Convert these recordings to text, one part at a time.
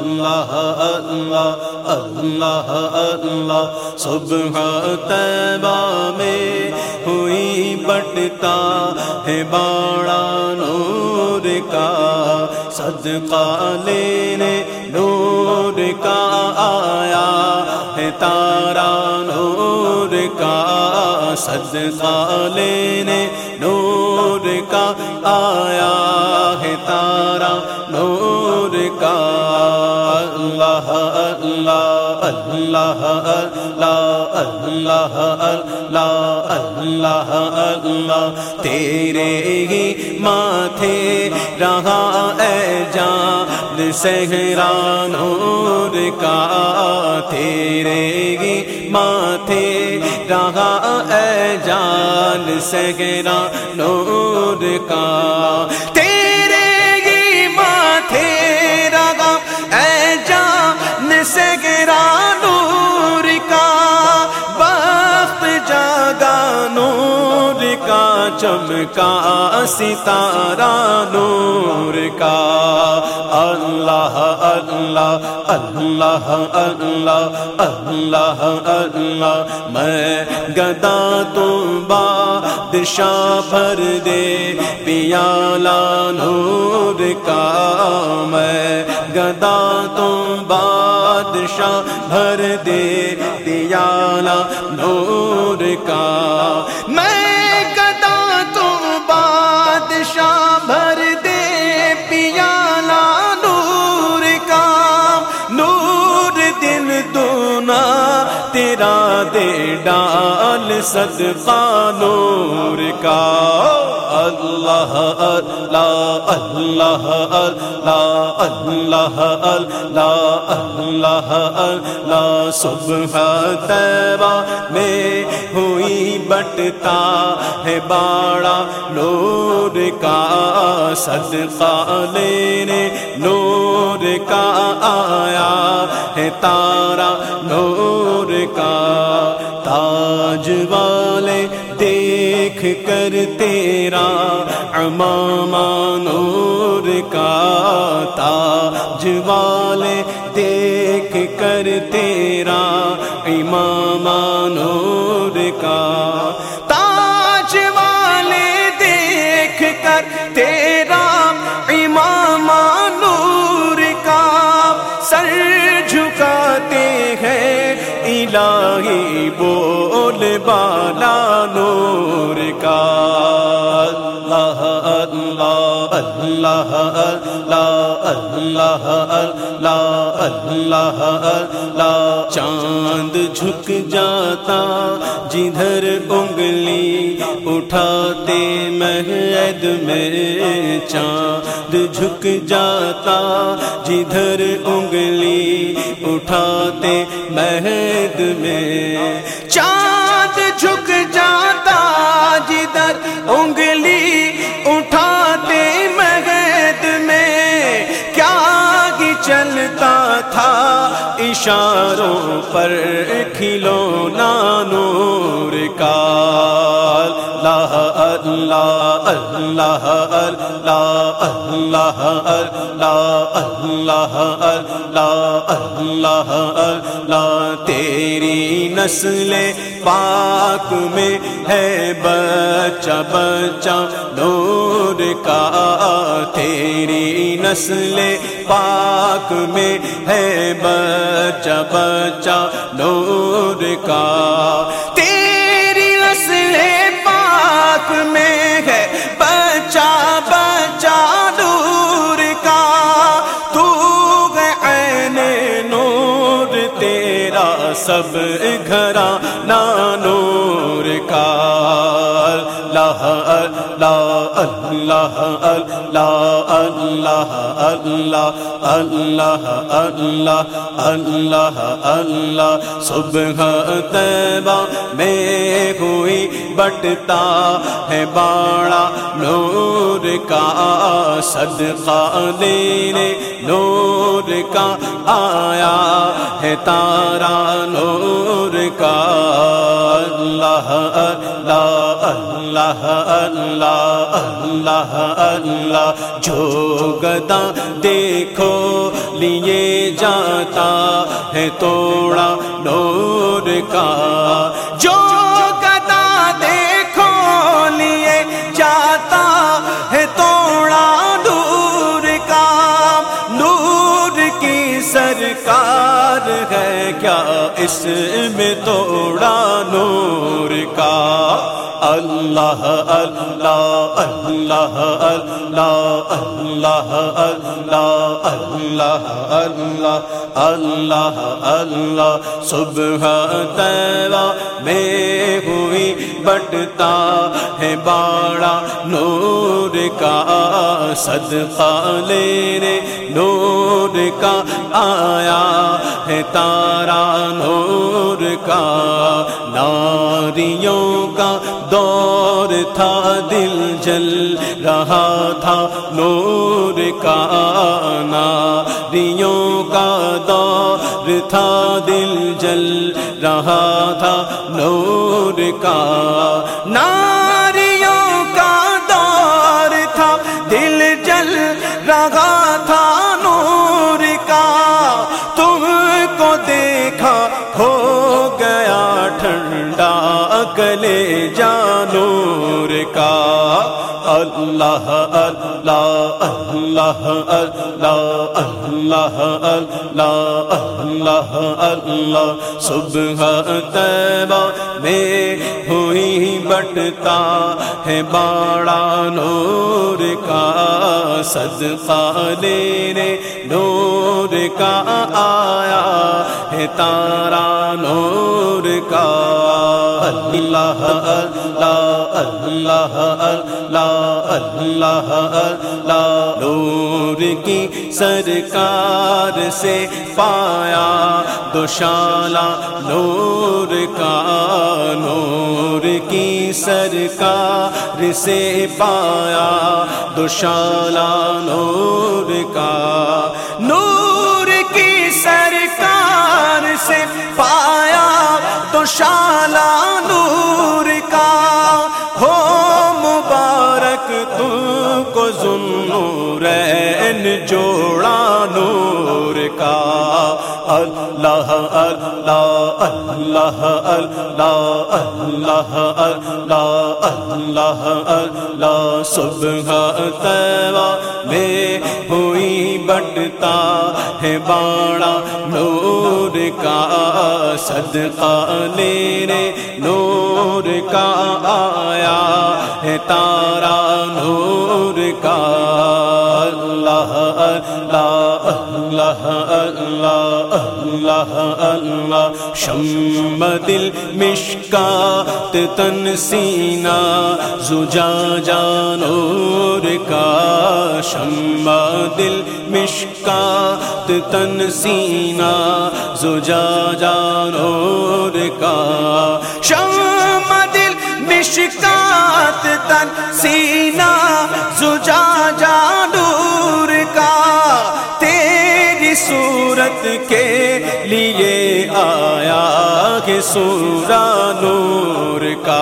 اللہ اللہ اللہ اللہ. صبح طیبہ میں ہوئی بٹتا ہے باڑا نور کا صدقہ لینے نور کا آیا ہے تارا نور کا صدقہ لینے نور کا آیا ہے تارا اللہ اللہ اللہ اللہ اللہ اللہ تیرے ہی ماتھے رہا اے جان سہرا نور کا تیرے ہی ماتھے رہا اے جان سہرا نور کا چمکا ستارہ نور کا۔ اللہ اللہ اللہ اللہ اللہ اللہ۔ میں گدا تو بادشاہ بھر دے پیالہ نور کا۔ میں گدا تو بادشاہ بھر دے پیالہ نور کا۔ میں دے ڈال صدقہ نور کا۔ اللہ اللہ اللہ اللہ اللہ اللہ اللہ اللہ صبح تیرا میں ہوئی بٹتا ہے باڑا نور کا۔ صدقہ لینے نور کا آیا ہے تارا نور کا۔ تاج والے دیکھ کر تیرا امام نور کا تاج والے دیکھ کر تیرا امام نور کا الہی بول بالا نور کا۔ اللہ اللہ اللہ اللہ اللہ اللہ اللہ چاند جھک جاتا، جدھر انگلی اٹھاتے مہد میں چاند جھک جاتا، جدھر انگلی اٹھاتے مہد میں چاند جھک جاتا، جدھر انگلی پر کھلونا نور کا اللہ اللہ اللہ اللہ اللہ اللہ اللہ اللہ اللہ تیری نسل پاک میں ہے بچہ بچہ نور کا تیری نسل پاک میں ہے بچہ بچہ نور کا سب گھرا نانور کا۔ اللہ اللہ اللہ اللہ اللہ اللہ اللہ اللہ اللہ۔ اللہ صبح تیبہ میں ہوئی بٹتا ہے باڑا نور کا۔ صدقہ لینے نور کا آیا۔ ہے تارا نور کا اللہ اللہ اللہ اللہ اللہ اللہ۔ جو گدا دیکھو، لیے جاتا ہے توڑا نور کا۔ کیا اس میں توڑا نور کا؟ اللہ اللہ اللہ اللہ اللہ اللہ اللہ اللہ اللہ اللہ صبح تیرا میں ہوئی بٹتا ہے باڑا نور کا صدقہ لینے، نور کا آیا ہے تارا، نور کا ناریوں دور تھا دل جل، رہا تھا نور کا ناریوں کا دور تھا دل جل، رہا تھا نور کا نا گلے جانور کا۔ اللہ اللہ اللہ اللہ اللہ اللہ اللہ اللہ۔ صبح تیبہ میں ہوئی بٹتا ہے باڑا نور کا۔ صدقہ لینے نور کا آیا ہے تارا نور کا۔ اللہ اللہ اللہ اللہ اللہ اللہ نور کی سرکار سے پایا دوشالا نور کا نور کی سرکار سے پایا دوشالا نور کا نور کی سرکار سے پایا شالا نور کا۔ ہو مبارک تم کو ذنورین جوڑا نور۔ اللہ اللہ اللہ اللہ اللہ اللہ اللہ اللہ صبح تیوا میں ہوئی بٹتا ہے باڑا نور کا صدقہ لینے نور کا آیا ہے تارا نور کا اللہ اللہ اللہ اللہ اللہ اللہ. شم دل مشکات تن سینا. زجا جانور کا. شم دل مشکات تن سینا. زجا جانور کا. شم دل مشکات تن سینا. صورت کے لیے آیا کہ سورا نور کا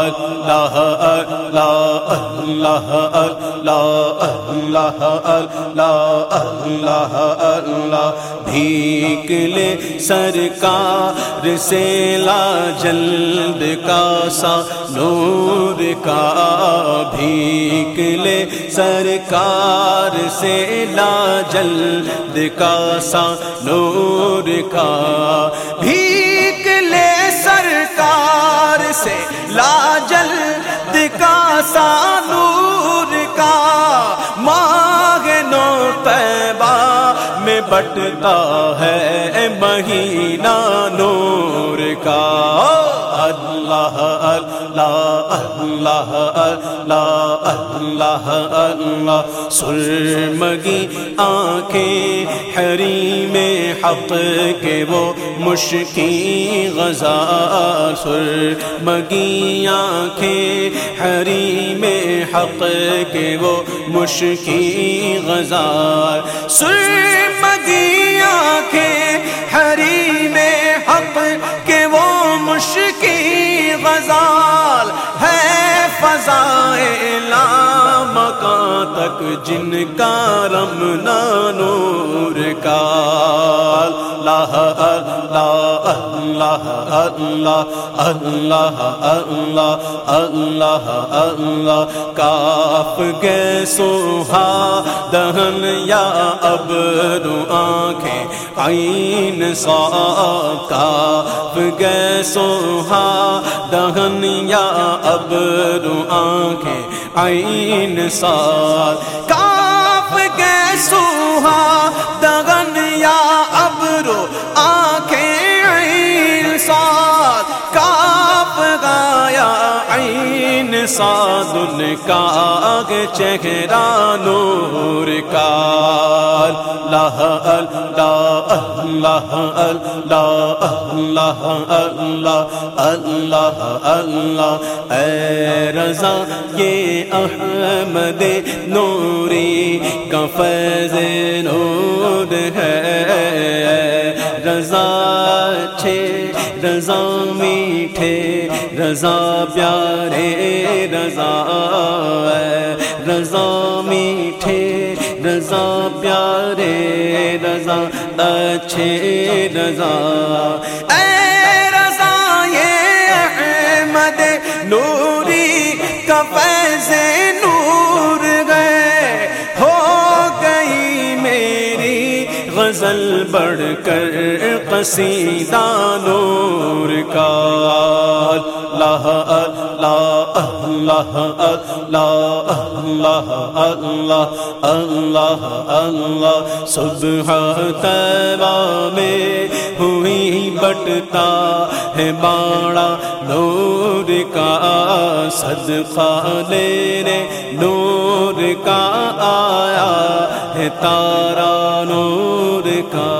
اللہ اللہ اللہ اللہ اللہ اللہ اللہ اللہ بھیک لے سرکار سے لا جلد کا سا نور کا بھیک لے سرکار سے لا جلد کا سا نور کا بھیک لے سرکار سے لا جلد کا سا نور کا۔ ماغ نو طیبہ میں بٹتا ہے مہینہ نور کا۔ اللہ اللہ اللہ اللہ اللہ اللہ سرمگی آنکھیں ہری میں حق کے وہ مشکی غزا سرمگی آنکھیں ہری میں حق کے وہ مشکی غزا سرمگی آنکھیں ہری لا مکان تک جن کا رم نانور کا اللہ اللہ اللہ اللہ اللہ اللہ اللہ اللہ، کاف گے سوہا دہن یا اب رو آنکھیں، عین سا کاف گے سوہا دہن یا اب رو آنکھیں، عین سا ساد ان کا چہرہ نور کا۔ اللہ اللہ اللہ اللہ اللہ اللہ اللہ اللہ۔ اے رضا، یہ احمد نوری کا فیض نور ہے۔ رضا چھے رضا میٹھے رضا پیارے رضا رضا میٹھے رضا پیارے رضا اچھے رضا۔ غزل بڑھ کر قصیدہ نور کا اللہ اللہ اللہ اللہ اللہ اللہ اللہ اللہ صبح تیرا میں ہوئی بٹتا ہے باڑا نور کا صدقہ لینے نور کا آیا ہے تارا نور کا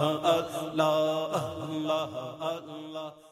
اللہ اللہ اللہ